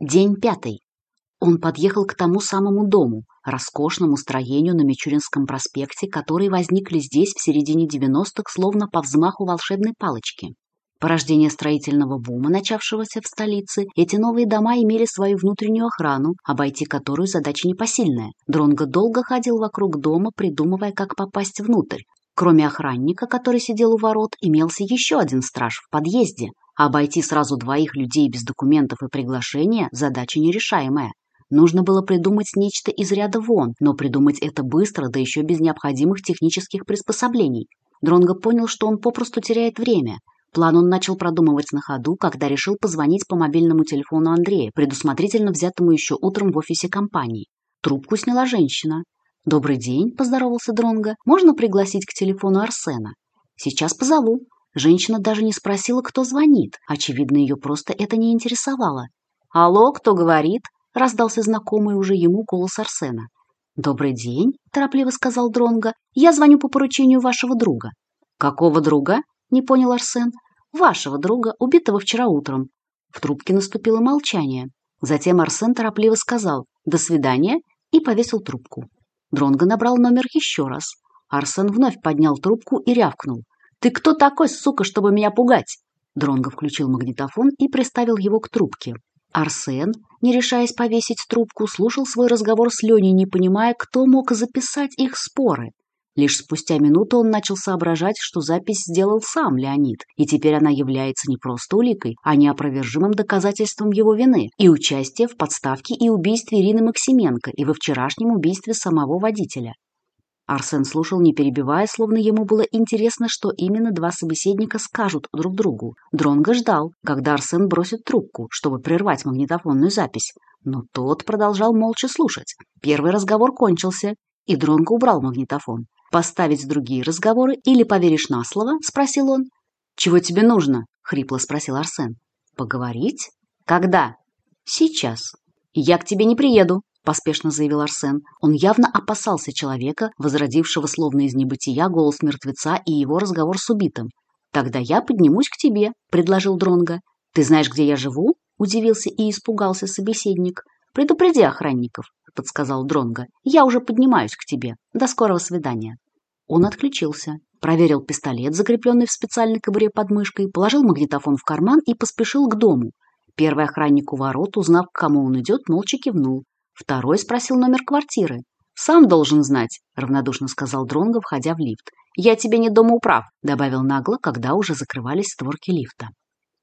День пятый. Он подъехал к тому самому дому, роскошному строению на Мичуринском проспекте, которые возникли здесь в середине 90-х словно по взмаху волшебной палочки. Порождение строительного бума, начавшегося в столице, эти новые дома имели свою внутреннюю охрану, обойти которую задача непосильная. Дронго долго ходил вокруг дома, придумывая, как попасть внутрь. Кроме охранника, который сидел у ворот, имелся еще один страж в подъезде, Обойти сразу двоих людей без документов и приглашения – задача нерешаемая. Нужно было придумать нечто из ряда вон, но придумать это быстро, да еще без необходимых технических приспособлений. Дронго понял, что он попросту теряет время. План он начал продумывать на ходу, когда решил позвонить по мобильному телефону Андрея, предусмотрительно взятому еще утром в офисе компании. Трубку сняла женщина. «Добрый день», – поздоровался Дронго. «Можно пригласить к телефону Арсена?» «Сейчас позову», Женщина даже не спросила, кто звонит. Очевидно, ее просто это не интересовало. «Алло, кто говорит?» — раздался знакомый уже ему голос Арсена. «Добрый день», — торопливо сказал Дронга. «Я звоню по поручению вашего друга». «Какого друга?» — не понял Арсен. «Вашего друга, убитого вчера утром». В трубке наступило молчание. Затем Арсен торопливо сказал «до свидания» и повесил трубку. Дронго набрал номер еще раз. Арсен вновь поднял трубку и рявкнул. Ты кто такой, сука, чтобы меня пугать?» Дронго включил магнитофон и приставил его к трубке. Арсен, не решаясь повесить трубку, слушал свой разговор с Леней, не понимая, кто мог записать их споры. Лишь спустя минуту он начал соображать, что запись сделал сам Леонид, и теперь она является не просто уликой, а неопровержимым доказательством его вины и участия в подставке и убийстве Ирины Максименко и во вчерашнем убийстве самого водителя. Арсен слушал, не перебивая, словно ему было интересно, что именно два собеседника скажут друг другу. Дронго ждал, когда Арсен бросит трубку, чтобы прервать магнитофонную запись. Но тот продолжал молча слушать. Первый разговор кончился, и Дронго убрал магнитофон. «Поставить другие разговоры или поверишь на слово?» – спросил он. «Чего тебе нужно?» – хрипло спросил Арсен. «Поговорить? Когда?» «Сейчас». «Я к тебе не приеду», поспешно заявил Арсен. Он явно опасался человека, возродившего словно из небытия голос мертвеца и его разговор с убитым. «Тогда я поднимусь к тебе», — предложил Дронга. «Ты знаешь, где я живу?» — удивился и испугался собеседник. «Предупреди охранников», — подсказал Дронга. «Я уже поднимаюсь к тебе. До скорого свидания». Он отключился, проверил пистолет, закрепленный в специальной кобуре под мышкой, положил магнитофон в карман и поспешил к дому. Первый охранник у ворот, узнав, к кому он идет, молча кивнул. Второй спросил номер квартиры. «Сам должен знать», — равнодушно сказал Дронго, входя в лифт. «Я тебе не домоуправ», — добавил нагло, когда уже закрывались створки лифта.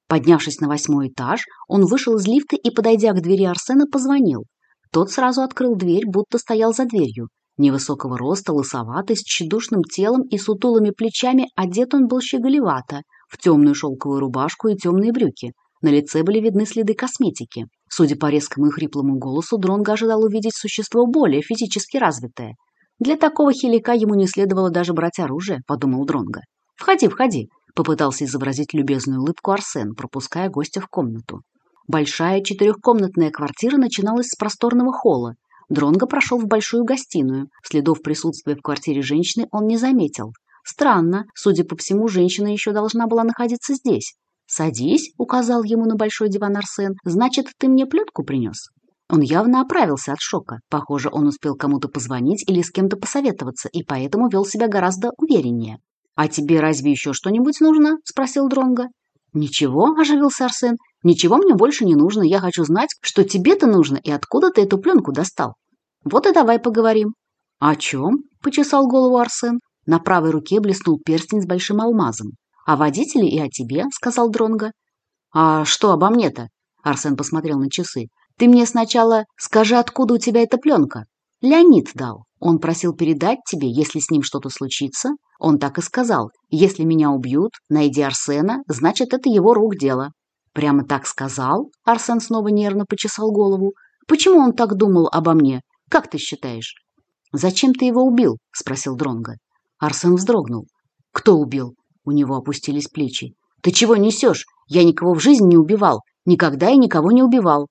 Поднявшись на восьмой этаж, он вышел из лифта и, подойдя к двери Арсена, позвонил. Тот сразу открыл дверь, будто стоял за дверью. Невысокого роста, лысоватый, с тщедушным телом и сутулыми плечами одет он был щеголевато, в темную шелковую рубашку и темные брюки. На лице были видны следы косметики. Судя по резкому и хриплому голосу, Дронго ожидал увидеть существо более физически развитое. «Для такого хилика ему не следовало даже брать оружие», — подумал Дронго. «Входи, входи», — попытался изобразить любезную улыбку Арсен, пропуская гостя в комнату. Большая четырехкомнатная квартира начиналась с просторного холла. Дронго прошел в большую гостиную. Следов присутствия в квартире женщины он не заметил. Странно, судя по всему, женщина еще должна была находиться здесь. «Садись», — указал ему на большой диван Арсен, — «значит, ты мне плетку принес?» Он явно оправился от шока. Похоже, он успел кому-то позвонить или с кем-то посоветоваться, и поэтому вел себя гораздо увереннее. «А тебе разве еще что-нибудь нужно?» — спросил Дронга. «Ничего», — оживился Арсен. «Ничего мне больше не нужно. Я хочу знать, что тебе-то нужно и откуда ты эту пленку достал. Вот и давай поговорим». «О чем?» — почесал голову Арсен. На правой руке блеснул перстень с большим алмазом. О «А водителе и о тебе», — сказал Дронго. «А что обо мне-то?» — Арсен посмотрел на часы. «Ты мне сначала скажи, откуда у тебя эта пленка?» «Леонид дал. Он просил передать тебе, если с ним что-то случится. Он так и сказал. Если меня убьют, найди Арсена, значит, это его рук дело». «Прямо так сказал?» Арсен снова нервно почесал голову. «Почему он так думал обо мне? Как ты считаешь?» «Зачем ты его убил?» — спросил Дронго. Арсен вздрогнул. «Кто убил?» У него опустились плечи. «Ты чего несешь? Я никого в жизни не убивал. Никогда и никого не убивал».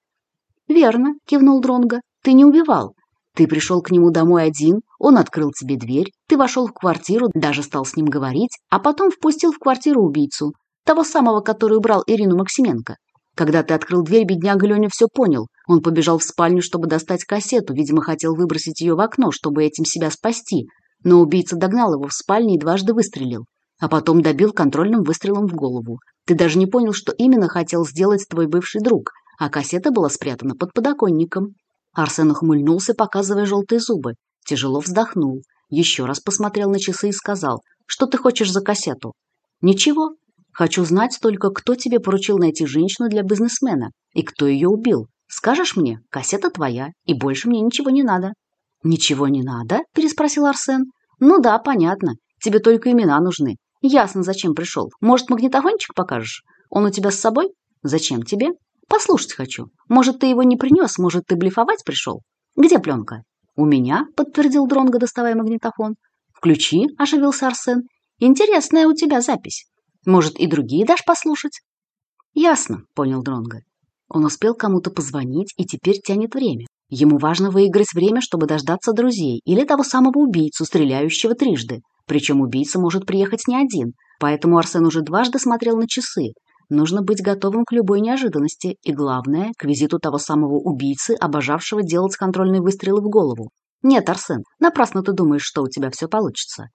«Верно», — кивнул Дронга. «Ты не убивал. Ты пришел к нему домой один, он открыл тебе дверь, ты вошел в квартиру, даже стал с ним говорить, а потом впустил в квартиру убийцу, того самого, который убрал Ирину Максименко. Когда ты открыл дверь, бедняга Леня все понял. Он побежал в спальню, чтобы достать кассету, видимо, хотел выбросить ее в окно, чтобы этим себя спасти, но убийца догнал его в спальне и дважды выстрелил а потом добил контрольным выстрелом в голову. Ты даже не понял, что именно хотел сделать твой бывший друг, а кассета была спрятана под подоконником. Арсен ухмыльнулся, показывая желтые зубы, тяжело вздохнул, еще раз посмотрел на часы и сказал, что ты хочешь за кассету? Ничего. Хочу знать только, кто тебе поручил найти женщину для бизнесмена и кто ее убил. Скажешь мне, кассета твоя, и больше мне ничего не надо. Ничего не надо? переспросил Арсен. Ну да, понятно. Тебе только имена нужны. Ясно, зачем пришел. Может, магнитофончик покажешь? Он у тебя с собой? Зачем тебе? Послушать хочу. Может, ты его не принес, может, ты блефовать пришел? Где пленка? У меня, подтвердил Дронго, доставая магнитофон. Включи, оживился Арсен. Интересная у тебя запись. Может, и другие дашь послушать? Ясно, понял Дронго. Он успел кому-то позвонить и теперь тянет время. Ему важно выиграть время, чтобы дождаться друзей или того самого убийцу, стреляющего трижды. Причем убийца может приехать не один, поэтому Арсен уже дважды смотрел на часы. Нужно быть готовым к любой неожиданности и, главное, к визиту того самого убийцы, обожавшего делать контрольные выстрелы в голову. Нет, Арсен, напрасно ты думаешь, что у тебя все получится.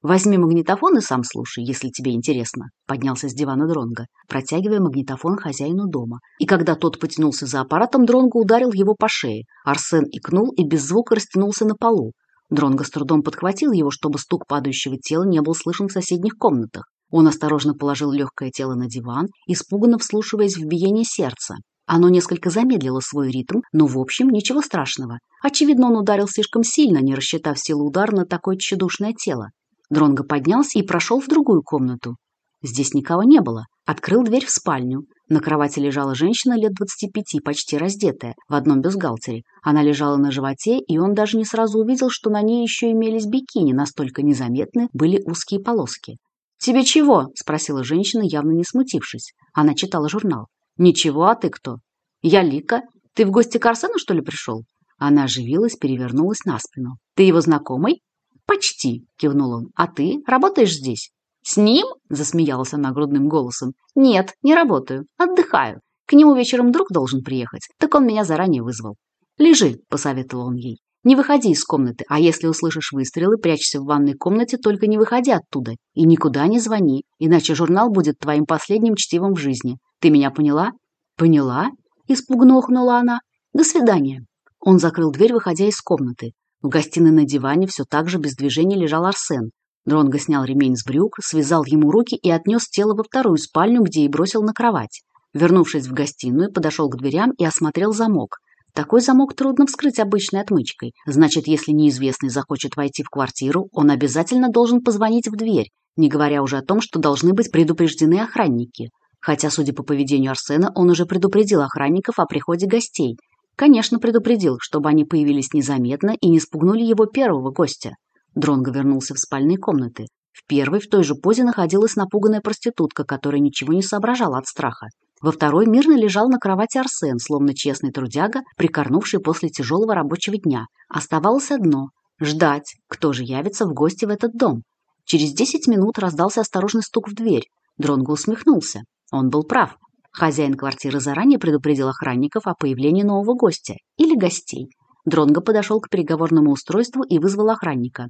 Возьми магнитофон и сам слушай, если тебе интересно, поднялся с дивана Дронга, протягивая магнитофон хозяину дома. И когда тот потянулся за аппаратом, Дронго ударил его по шее. Арсен икнул и без звука растянулся на полу. Дронго с трудом подхватил его, чтобы стук падающего тела не был слышен в соседних комнатах. Он осторожно положил легкое тело на диван, испуганно вслушиваясь в биение сердца. Оно несколько замедлило свой ритм, но в общем ничего страшного. Очевидно, он ударил слишком сильно, не рассчитав силу удара на такое тщедушное тело. Дронго поднялся и прошел в другую комнату. Здесь никого не было. Открыл дверь в спальню. На кровати лежала женщина лет 25, почти раздетая, в одном бюстгальтере. Она лежала на животе, и он даже не сразу увидел, что на ней еще имелись бикини, настолько незаметны были узкие полоски. «Тебе чего?» – спросила женщина, явно не смутившись. Она читала журнал. «Ничего, а ты кто?» «Я Лика. Ты в гости к Арсену, что ли, пришел?» Она оживилась, перевернулась на спину. «Ты его знакомый?» «Почти», – кивнул он. «А ты работаешь здесь?» С ним?» – засмеялась она грудным голосом. «Нет, не работаю. Отдыхаю. К нему вечером друг должен приехать, так он меня заранее вызвал». «Лежи», – посоветовал он ей. «Не выходи из комнаты, а если услышишь выстрелы, прячься в ванной комнате, только не выходи оттуда и никуда не звони, иначе журнал будет твоим последним чтивом в жизни. Ты меня поняла?» «Поняла?» – испугно охнула она. «До свидания». Он закрыл дверь, выходя из комнаты. В гостиной на диване все так же без движения лежал Арсен. Дрон снял ремень с брюк, связал ему руки и отнес тело во вторую спальню, где и бросил на кровать. Вернувшись в гостиную, подошел к дверям и осмотрел замок. Такой замок трудно вскрыть обычной отмычкой. Значит, если неизвестный захочет войти в квартиру, он обязательно должен позвонить в дверь, не говоря уже о том, что должны быть предупреждены охранники. Хотя, судя по поведению Арсена, он уже предупредил охранников о приходе гостей. Конечно, предупредил, чтобы они появились незаметно и не спугнули его первого гостя. Дронго вернулся в спальные комнаты. В первой, в той же позе находилась напуганная проститутка, которая ничего не соображала от страха. Во второй мирно лежал на кровати Арсен, словно честный трудяга, прикорнувший после тяжелого рабочего дня. Оставалось одно – ждать, кто же явится в гости в этот дом. Через десять минут раздался осторожный стук в дверь. Дронго усмехнулся. Он был прав. Хозяин квартиры заранее предупредил охранников о появлении нового гостя или гостей. Дронго подошел к переговорному устройству и вызвал охранника.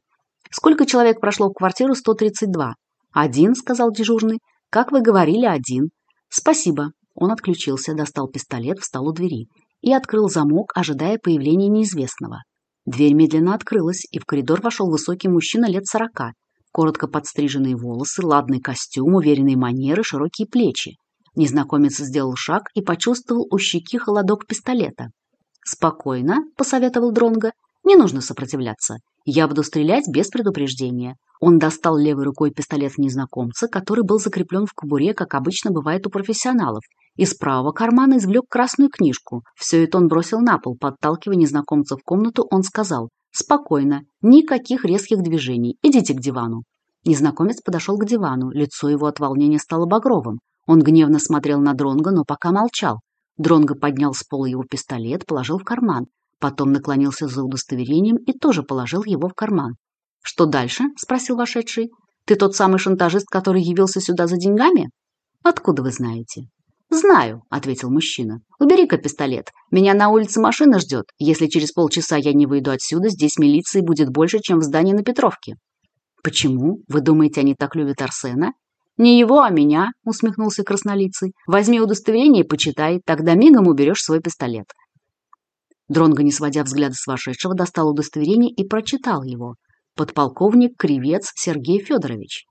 «Сколько человек прошло в квартиру 132?» «Один», — сказал дежурный. «Как вы говорили, один». «Спасибо». Он отключился, достал пистолет, встал у двери и открыл замок, ожидая появления неизвестного. Дверь медленно открылась, и в коридор вошел высокий мужчина лет сорока. Коротко подстриженные волосы, ладный костюм, уверенные манеры, широкие плечи. Незнакомец сделал шаг и почувствовал у щеки холодок пистолета. «Спокойно», — посоветовал Дронго, — «не нужно сопротивляться. Я буду стрелять без предупреждения. Он достал левой рукой пистолет незнакомца, который был закреплен в кобуре, как обычно бывает у профессионалов. Из правого кармана извлек красную книжку. Все это он бросил на пол. Подталкивая незнакомца в комнату, он сказал «Спокойно, никаких резких движений, идите к дивану». Незнакомец подошел к дивану, лицо его от волнения стало багровым. Он гневно смотрел на Дронга, но пока молчал. Дронго поднял с пола его пистолет, положил в карман. Потом наклонился за удостоверением и тоже положил его в карман. «Что дальше?» – спросил вошедший. «Ты тот самый шантажист, который явился сюда за деньгами?» «Откуда вы знаете?» «Знаю», – ответил мужчина. «Убери-ка пистолет. Меня на улице машина ждет. Если через полчаса я не выйду отсюда, здесь милиции будет больше, чем в здании на Петровке». «Почему? Вы думаете, они так любят Арсена?» «Не его, а меня», – усмехнулся краснолицый. «Возьми удостоверение и почитай, тогда мигом уберешь свой пистолет. Дронго, не сводя взгляда с вошедшего, достал удостоверение и прочитал его. Подполковник Кривец Сергей Федорович.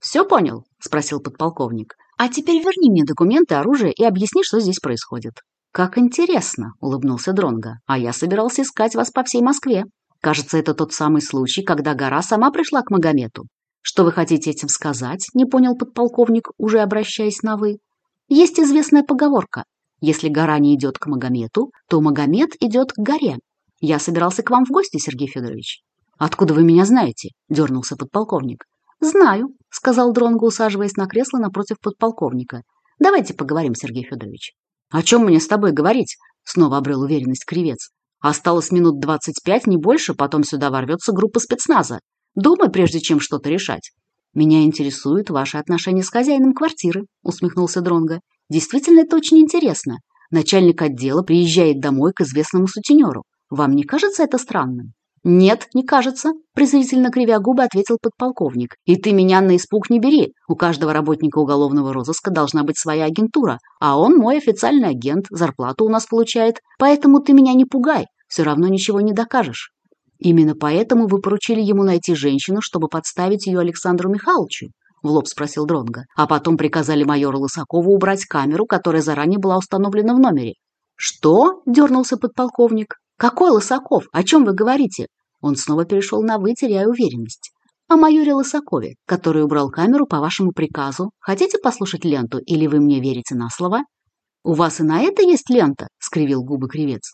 «Все понял?» — спросил подполковник. «А теперь верни мне документы, оружие и объясни, что здесь происходит». «Как интересно», — улыбнулся Дронго. «А я собирался искать вас по всей Москве. Кажется, это тот самый случай, когда гора сама пришла к Магомету. Если гора не идет к Магомету, то Магомет идет к горе. Я собирался к вам в гости, Сергей Федорович. Откуда вы меня знаете? дернулся подполковник. Знаю, сказал Дронго, усаживаясь на кресло напротив подполковника. Давайте поговорим, Сергей Федорович. О чем мне с тобой говорить? Снова обрел уверенность кривец. Осталось минут двадцать пять, не больше, потом сюда ворвется группа спецназа. Думай, прежде чем что-то решать. «Меня интересуют ваши отношения с хозяином квартиры», — усмехнулся Дронга. Действительно, это очень интересно. Начальник отдела приезжает домой к известному сутенеру. Вам не кажется это странным? «Нет, не кажется», – презрительно кривя губы ответил подполковник. «И ты меня на испуг не бери. У каждого работника уголовного розыска должна быть своя агентура, а он мой официальный агент, зарплату у нас получает. Поэтому ты меня не пугай, все равно ничего не докажешь». Именно поэтому вы поручили ему найти женщину, чтобы подставить ее Александру Михайловичу. — в лоб спросил Дронга, а потом приказали майору Лысакову убрать камеру, которая заранее была установлена в номере. «Что?» — дернулся подполковник. «Какой Лысаков? О чем вы говорите?» Он снова перешел на «вы», теряя уверенность. «О майоре Лысакове, который убрал камеру по вашему приказу. Хотите послушать ленту, или вы мне верите на слово?» «У вас и на это есть лента?» — скривил губы кривец.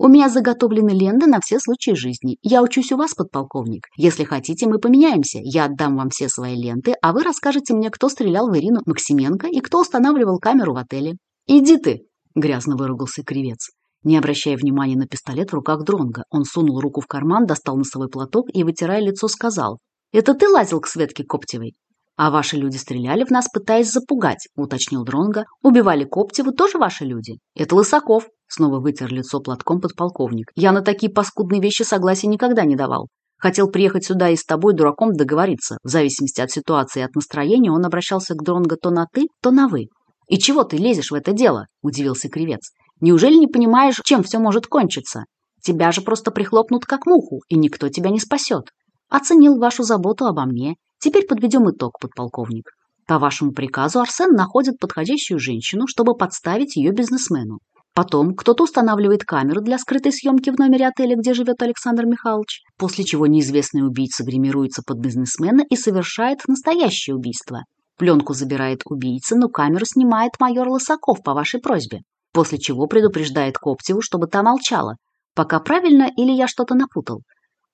У меня заготовлены ленты на все случаи жизни. Я учусь у вас, подполковник. Если хотите, мы поменяемся. Я отдам вам все свои ленты, а вы расскажете мне, кто стрелял в Ирину Максименко и кто устанавливал камеру в отеле. Иди ты, грязно выругался кривец. Не обращая внимания на пистолет в руках Дронга, он сунул руку в карман, достал носовой платок и, вытирая лицо, сказал: "Это ты лазил к Светке Коптевой?" А ваши люди стреляли в нас, пытаясь запугать, уточнил Дронга. Убивали Коптеву тоже ваши люди? Это Лысаков. Снова вытер лицо платком подполковник. Я на такие паскудные вещи согласия никогда не давал. Хотел приехать сюда и с тобой, дураком, договориться. В зависимости от ситуации и от настроения он обращался к Дронго то на «ты», то на «вы». «И чего ты лезешь в это дело?» – удивился Кривец. «Неужели не понимаешь, чем все может кончиться? Тебя же просто прихлопнут как муху, и никто тебя не спасет. Оценил вашу заботу обо мне Теперь подведем итог, подполковник. По вашему приказу Арсен находит подходящую женщину, чтобы подставить ее бизнесмену. Потом кто-то устанавливает камеру для скрытой съемки в номере отеля, где живет Александр Михайлович, после чего неизвестный убийца гримируется под бизнесмена и совершает настоящее убийство. Пленку забирает убийца, но камеру снимает майор Лысаков по вашей просьбе, после чего предупреждает Коптеву, чтобы та молчала. Пока правильно или я что-то напутал?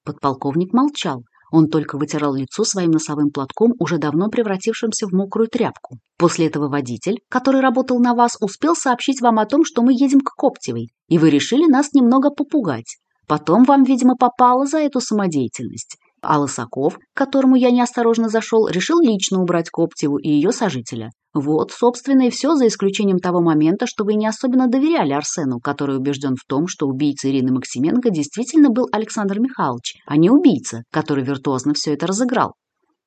Подполковник молчал. Он только вытирал лицо своим носовым платком, уже давно превратившимся в мокрую тряпку. После этого водитель, который работал на вас, успел сообщить вам о том, что мы едем к Коптевой, и вы решили нас немного попугать. Потом вам, видимо, попало за эту самодеятельность а лосаков, к которому я неосторожно зашел, решил лично убрать Коптеву и ее сожителя. Вот, собственно, и все, за исключением того момента, что вы не особенно доверяли Арсену, который убежден в том, что убийца Ирины Максименко действительно был Александр Михайлович, а не убийца, который виртуозно все это разыграл.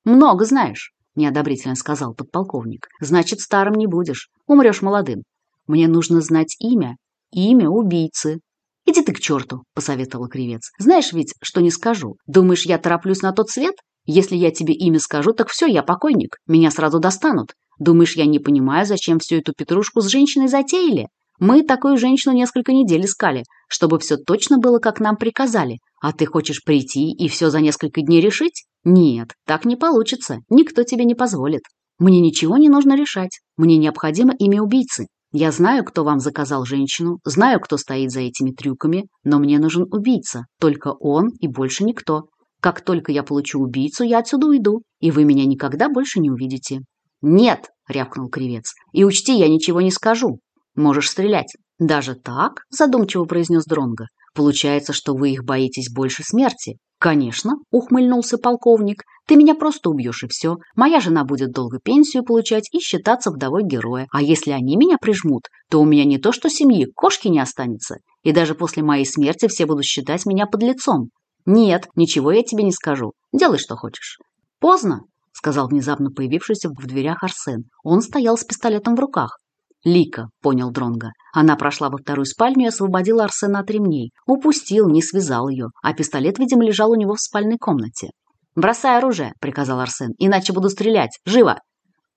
«Много знаешь», – неодобрительно сказал подполковник. «Значит, старым не будешь. Умрешь молодым. Мне нужно знать имя. Имя убийцы, «Иди ты к черту!» – посоветовал кривец. «Знаешь ведь, что не скажу? Думаешь, я тороплюсь на тот свет? Если я тебе имя скажу, так все, я покойник. Меня сразу достанут. Думаешь, я не понимаю, зачем всю эту петрушку с женщиной затеяли? Мы такую женщину несколько недель искали, чтобы все точно было, как нам приказали. А ты хочешь прийти и все за несколько дней решить? Нет, так не получится. Никто тебе не позволит. Мне ничего не нужно решать. Мне необходимо имя убийцы. Я знаю, кто вам заказал женщину, знаю, кто стоит за этими трюками, но мне нужен убийца, только он и больше никто. Как только я получу убийцу, я отсюда уйду, и вы меня никогда больше не увидите». «Нет!» — рявкнул кривец. «И учти, я ничего не скажу. Можешь стрелять». «Даже так?» — задумчиво произнес Дронго. Получается, что вы их боитесь больше смерти. Конечно, ухмыльнулся полковник. Ты меня просто убьешь и все. Моя жена будет долго пенсию получать и считаться вдовой героя. А если они меня прижмут, то у меня не то что семьи, кошки не останется. И даже после моей смерти все будут считать меня под лицом. Нет, ничего я тебе не скажу. Делай, что хочешь. Поздно, сказал внезапно появившийся в дверях Арсен. Он стоял с пистолетом в руках. Лика, понял Дронга. Она прошла во вторую спальню и освободила Арсена от ремней. Упустил, не связал ее, а пистолет, видимо, лежал у него в спальной комнате. «Бросай оружие», — приказал Арсен, — «иначе буду стрелять. Живо!»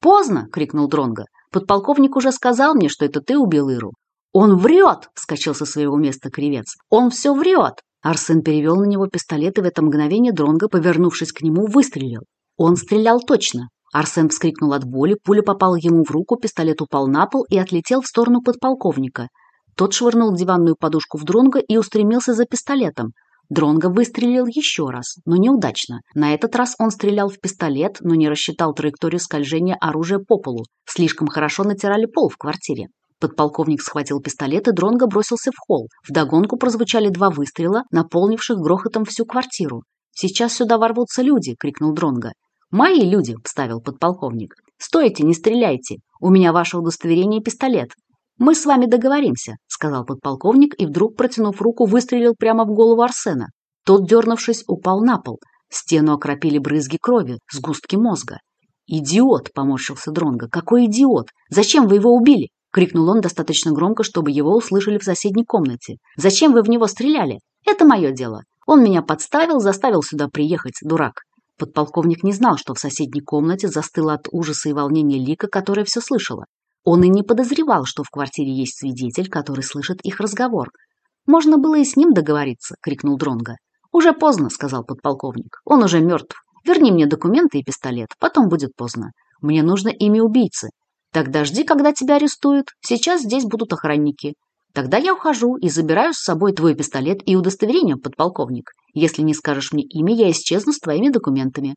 «Поздно!» — крикнул Дронга. «Подполковник уже сказал мне, что это ты убил Иру». «Он врет!» — вскочил со своего места кривец. «Он все врет!» Арсен перевел на него пистолет, и в это мгновение Дронго, повернувшись к нему, выстрелил. Он стрелял точно. Арсен вскрикнул от боли, пуля попала ему в руку, пистолет упал на пол и отлетел в сторону подполковника. Тот швырнул диванную подушку в Дронга и устремился за пистолетом. Дронга выстрелил еще раз, но неудачно. На этот раз он стрелял в пистолет, но не рассчитал траекторию скольжения оружия по полу. Слишком хорошо натирали пол в квартире. Подполковник схватил пистолет, и Дронга бросился в холл. Вдогонку прозвучали два выстрела, наполнивших грохотом всю квартиру. «Сейчас сюда ворвутся люди!» – крикнул Дронга. «Мои люди», — вставил подполковник. «Стойте, не стреляйте. У меня ваше удостоверение и пистолет». «Мы с вами договоримся», — сказал подполковник и вдруг, протянув руку, выстрелил прямо в голову Арсена. Тот, дернувшись, упал на пол. Стену окропили брызги крови, сгустки мозга. «Идиот!» — поморщился Дронго. «Какой идиот! Зачем вы его убили?» — крикнул он достаточно громко, чтобы его услышали в соседней комнате. «Зачем вы в него стреляли? Это мое дело. Он меня подставил, заставил сюда приехать, дурак. Подполковник не знал, что в соседней комнате застыла от ужаса и волнения Лика, которая все слышала. Он и не подозревал, что в квартире есть свидетель, который слышит их разговор. «Можно было и с ним договориться», — крикнул Дронга. «Уже поздно», — сказал подполковник. «Он уже мертв. Верни мне документы и пистолет. Потом будет поздно. Мне нужно имя убийцы. Тогда жди, когда тебя арестуют. Сейчас здесь будут охранники. Тогда я ухожу и забираю с собой твой пистолет и удостоверение, подполковник. Если не скажешь мне имя, я исчезну с твоими документами».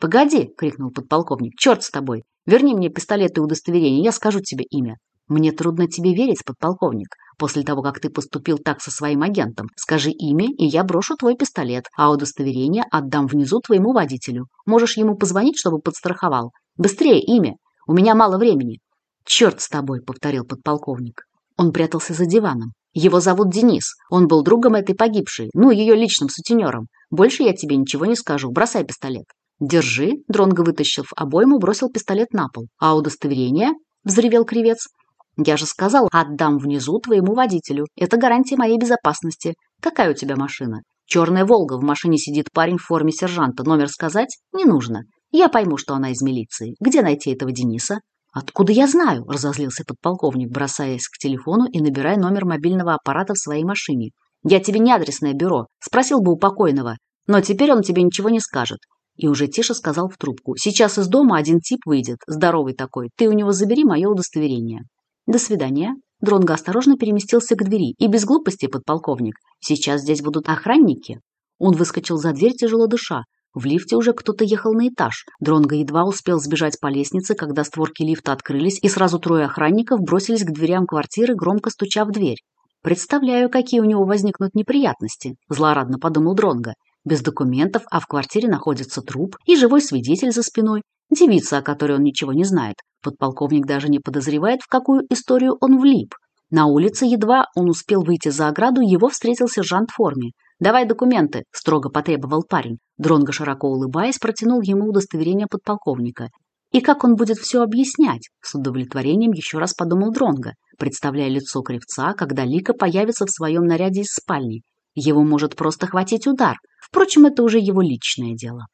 «Погоди!» — крикнул подполковник. «Черт с тобой! Верни мне пистолет и удостоверение, я скажу тебе имя». «Мне трудно тебе верить, подполковник. После того, как ты поступил так со своим агентом, скажи имя, и я брошу твой пистолет, а удостоверение отдам внизу твоему водителю. Можешь ему позвонить, чтобы подстраховал. Быстрее имя! У меня мало времени!» «Черт с тобой!» — повторил подполковник. Он прятался за диваном. Его зовут Денис. Он был другом этой погибшей, ну, ее личным сутенером. Больше я тебе ничего не скажу. Бросай пистолет. Держи. Дронго вытащил в обойму, бросил пистолет на пол. А удостоверение? Взревел кривец. Я же сказал, отдам внизу твоему водителю. Это гарантия моей безопасности. Какая у тебя машина? Черная «Волга», в машине сидит парень в форме сержанта. Номер сказать не нужно. Я пойму, что она из милиции. Где найти этого Дениса? «Откуда я знаю?» – разозлился подполковник, бросаясь к телефону и набирая номер мобильного аппарата в своей машине. «Я тебе не адресное бюро. Спросил бы у покойного. Но теперь он тебе ничего не скажет». И уже тише сказал в трубку. «Сейчас из дома один тип выйдет, здоровый такой. Ты у него забери мое удостоверение». «До свидания». Дронго осторожно переместился к двери. «И без глупости, подполковник. Сейчас здесь будут охранники». Он выскочил за дверь, тяжело дыша. В лифте уже кто-то ехал на этаж. Дронго едва успел сбежать по лестнице, когда створки лифта открылись, и сразу трое охранников бросились к дверям квартиры, громко стуча в дверь. «Представляю, какие у него возникнут неприятности», – злорадно подумал Дронго. «Без документов, а в квартире находится труп и живой свидетель за спиной, девица, о которой он ничего не знает. Подполковник даже не подозревает, в какую историю он влип. На улице едва он успел выйти за ограду, его встретил сержант в форме. «Давай документы», – строго потребовал парень. Дронго, широко улыбаясь, протянул ему удостоверение подполковника. «И как он будет все объяснять?» – с удовлетворением еще раз подумал Дронго, представляя лицо кривца, когда Лика появится в своем наряде из спальни. Его может просто хватить удар. Впрочем, это уже его личное дело.